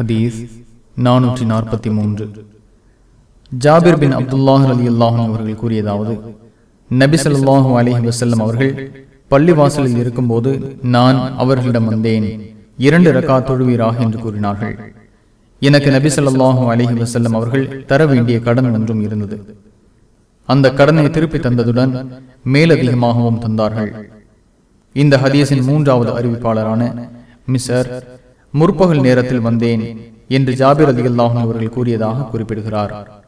ஹதீஸ் நானூற்றி நாற்பத்தி மூன்று. ஜாபிர் பின் அப்துல்லாஹ் அலி அல்லாஹன் அவர்கள் கூறியதாவது நபி சொல்லாஹூ அலைஹி வசல்லம் அவர்கள் பள்ளிவாசலில் இருக்கும்போது நான் அவர்களிடம் வந்தேன். இரண்டு ரக்கா தொழுவீராக என்று கூறினார்கள். எனக்கு நபி சொல்லாஹூ அலைஹி வசல்லம் அவர்கள் தர வேண்டிய கடன் ஒன்றும் இருந்தது. அந்த கடனை திருப்பி தந்ததுடன் மேலதிகமாகவும் தந்தார்கள். இந்த ஹதீஸின் மூன்றாவது அறிவிப்பாளரான மிஸ்ஸர் முற்பகல் நேரத்தில் வந்தேன் என்று ஜாபிர் அலி அவர்கள் கூறியதாக குறிப்பிடுகிறார்.